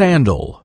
sandal.